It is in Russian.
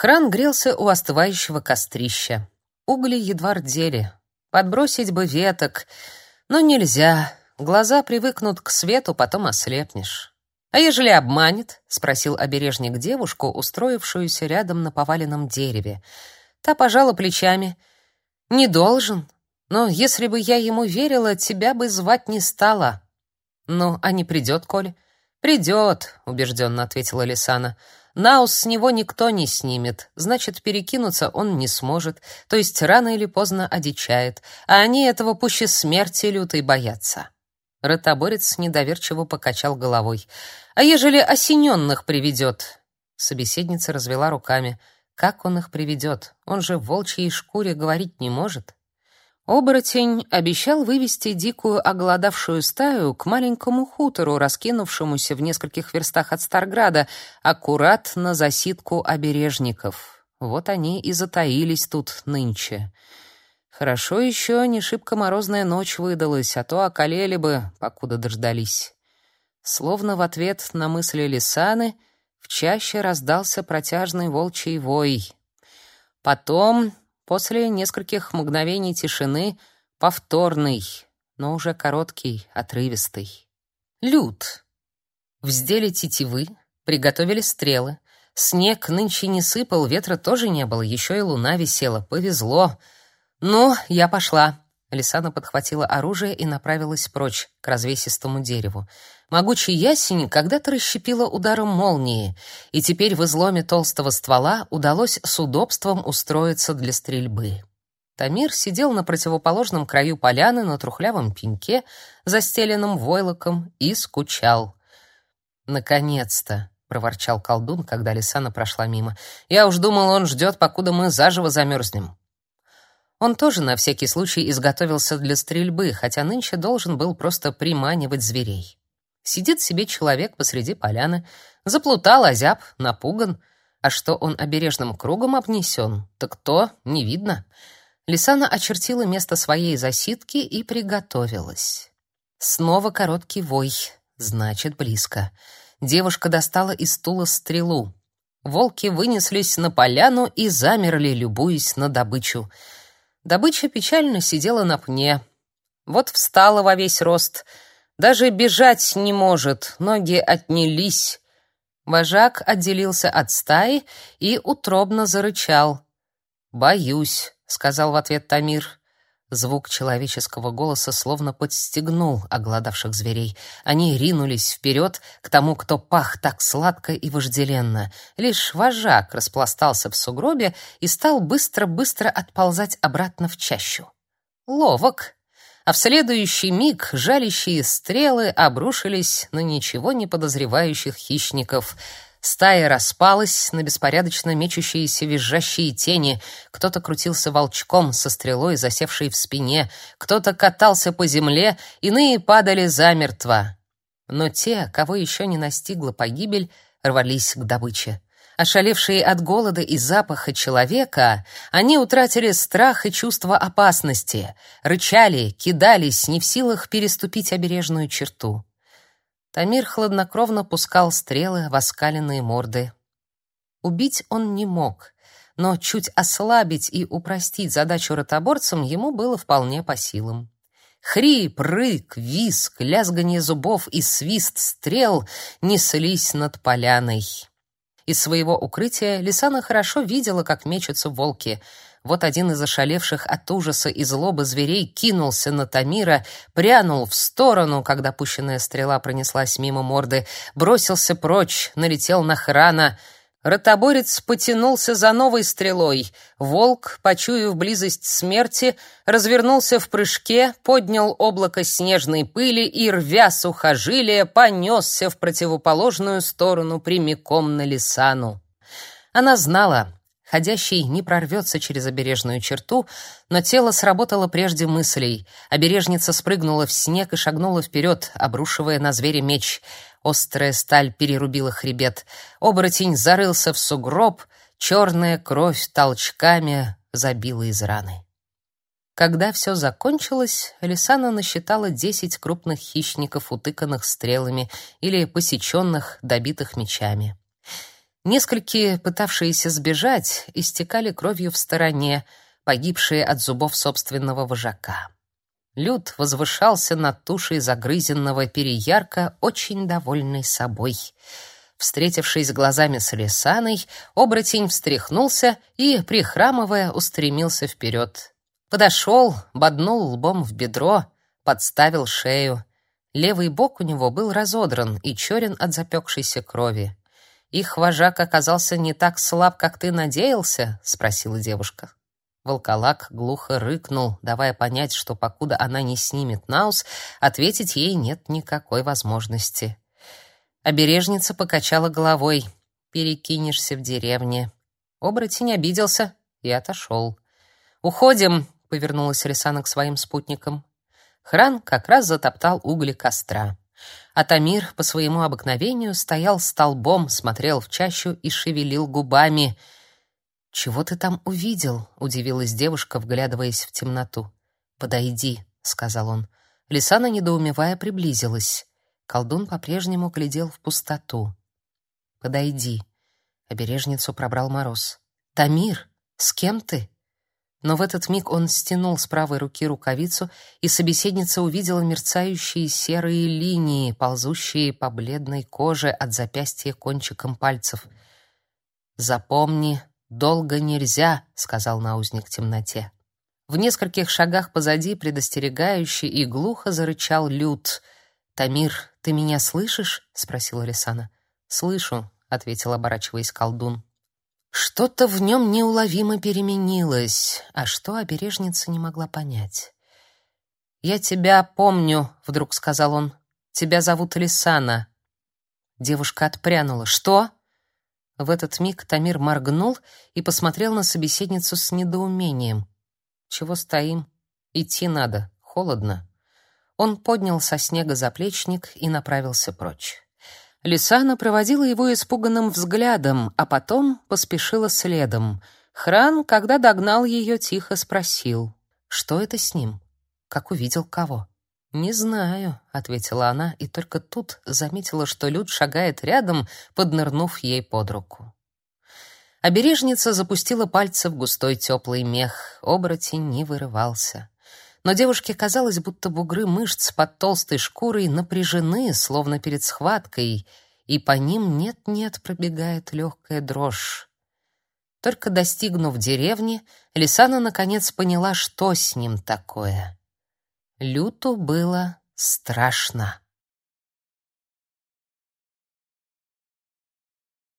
Хран грелся у остывающего кострища. Угли едва рдели. Подбросить бы веток, но нельзя. Глаза привыкнут к свету, потом ослепнешь. «А ежели обманет?» — спросил обережник девушку, устроившуюся рядом на поваленном дереве. Та пожала плечами. «Не должен. Но если бы я ему верила, тебя бы звать не стала». «Ну, а не придет, Коль?» «Придет», — убежденно ответила Лисана. «Наус с него никто не снимет, значит, перекинуться он не сможет, то есть рано или поздно одичает, а они этого пуще смерти лютой боятся». Ротоборец недоверчиво покачал головой. «А ежели осененных приведет?» Собеседница развела руками. «Как он их приведет? Он же в волчьей шкуре говорить не может». Оборотень обещал вывести дикую оголодавшую стаю к маленькому хутору, раскинувшемуся в нескольких верстах от Старграда, аккурат на засидку обережников. Вот они и затаились тут нынче. Хорошо еще не шибко морозная ночь выдалась, а то околели бы, покуда дождались. Словно в ответ на мысли Лисаны в чаще раздался протяжный волчий вой. Потом, после нескольких мгновений тишины, повторный, но уже короткий, отрывистый. Люд. Вздели тетивы, приготовили стрелы. Снег нынче не сыпал, ветра тоже не было, еще и луна висела. Повезло. «Ну, я пошла». Лисана подхватила оружие и направилась прочь, к развесистому дереву. Могучий ясень когда-то расщепила ударом молнии, и теперь в изломе толстого ствола удалось с удобством устроиться для стрельбы. Тамир сидел на противоположном краю поляны на трухлявом пеньке, застеленном войлоком, и скучал. «Наконец-то!» — проворчал колдун, когда Лисана прошла мимо. «Я уж думал, он ждет, покуда мы заживо замерзнем». Он тоже на всякий случай изготовился для стрельбы, хотя нынче должен был просто приманивать зверей. Сидит себе человек посреди поляны, заплутал, озяб, напуган. А что он обережным кругом обнесен, так то не видно. Лисана очертила место своей засидки и приготовилась. Снова короткий вой, значит, близко. Девушка достала из стула стрелу. Волки вынеслись на поляну и замерли, любуясь на добычу — Добыча печально сидела на пне. Вот встала во весь рост. Даже бежать не может, ноги отнялись. Вожак отделился от стаи и утробно зарычал. «Боюсь», — сказал в ответ Тамир. Звук человеческого голоса словно подстегнул оголодавших зверей. Они ринулись вперед к тому, кто пах так сладко и вожделенно. Лишь вожак распластался в сугробе и стал быстро-быстро отползать обратно в чащу. Ловок! А в следующий миг жалящие стрелы обрушились на ничего не подозревающих хищников — Стая распалась на беспорядочно мечущиеся визжащие тени. Кто-то крутился волчком со стрелой, засевшей в спине, кто-то катался по земле, иные падали замертво. Но те, кого еще не настигла погибель, рвались к добыче. Ошалевшие от голода и запаха человека, они утратили страх и чувство опасности, рычали, кидались, не в силах переступить обережную черту. Тамир хладнокровно пускал стрелы в оскаленные морды. Убить он не мог, но чуть ослабить и упростить задачу ротоборцам ему было вполне по силам. Хрип, рык, визг, лязганье зубов и свист стрел неслись над поляной. Из своего укрытия Лисана хорошо видела, как мечутся волки — вот один из ошалевших от ужаса и злобы зверей кинулся на Тамира, прянул в сторону, когда пущенная стрела пронеслась мимо морды, бросился прочь, налетел на храна. Ротоборец потянулся за новой стрелой. Волк, почуяв близость смерти, развернулся в прыжке, поднял облако снежной пыли и, рвя сухожилия, понесся в противоположную сторону прямиком на Лисану. Она знала, Ходящий не прорвется через обережную черту, но тело сработало прежде мыслей. Обережница спрыгнула в снег и шагнула вперед, обрушивая на зверя меч. Острая сталь перерубила хребет. Оборотень зарылся в сугроб, черная кровь толчками забила из раны. Когда все закончилось, Лисана насчитала десять крупных хищников, утыканных стрелами или посеченных, добитых мечами. Несколькие, пытавшиеся сбежать, истекали кровью в стороне, погибшие от зубов собственного вожака. Люд возвышался над тушей загрызенного переярка, очень довольный собой. Встретившись глазами с Лисаной, оборотень встряхнулся и, прихрамывая, устремился вперед. Подошел, боднул лбом в бедро, подставил шею. Левый бок у него был разодран и черен от запекшейся крови. «Их вожак оказался не так слаб, как ты надеялся?» — спросила девушка. Волколак глухо рыкнул, давая понять, что покуда она не снимет наус, ответить ей нет никакой возможности. Обережница покачала головой. «Перекинешься в деревне». Оборотень обиделся и отошел. «Уходим», — повернулась Рисана к своим спутникам. Хран как раз затоптал угли костра. А Тамир по своему обыкновению стоял столбом, смотрел в чащу и шевелил губами. «Чего ты там увидел?» — удивилась девушка, вглядываясь в темноту. «Подойди», — сказал он. Лисана, недоумевая, приблизилась. Колдун по-прежнему глядел в пустоту. «Подойди». Обережницу пробрал мороз. «Тамир, с кем ты?» Но в этот миг он стянул с правой руки рукавицу, и собеседница увидела мерцающие серые линии, ползущие по бледной коже от запястья кончиком пальцев. «Запомни, долго нельзя», — сказал наузник темноте. В нескольких шагах позади предостерегающе и глухо зарычал Люд. «Тамир, ты меня слышишь?» — спросила Рисана. «Слышу», — ответил, оборачиваясь колдун. Что-то в нем неуловимо переменилось, а что обережница не могла понять. «Я тебя помню», — вдруг сказал он. «Тебя зовут Лисана». Девушка отпрянула. «Что?» В этот миг Тамир моргнул и посмотрел на собеседницу с недоумением. «Чего стоим? Идти надо. Холодно». Он поднял со снега заплечник и направился прочь. Лисана проводила его испуганным взглядом, а потом поспешила следом. Хран, когда догнал ее, тихо спросил: "Что это с ним? Как увидел кого?" "Не знаю", ответила она, и только тут заметила, что Люд шагает рядом, поднырнув ей под руку. Обережница запустила пальцы в густой теплый мех. Оборотень не вырывался но девушке казалось, будто бугры мышц под толстой шкурой напряжены, словно перед схваткой, и по ним нет-нет пробегает легкая дрожь. Только достигнув деревни, Лисана наконец поняла, что с ним такое. Люту было страшно.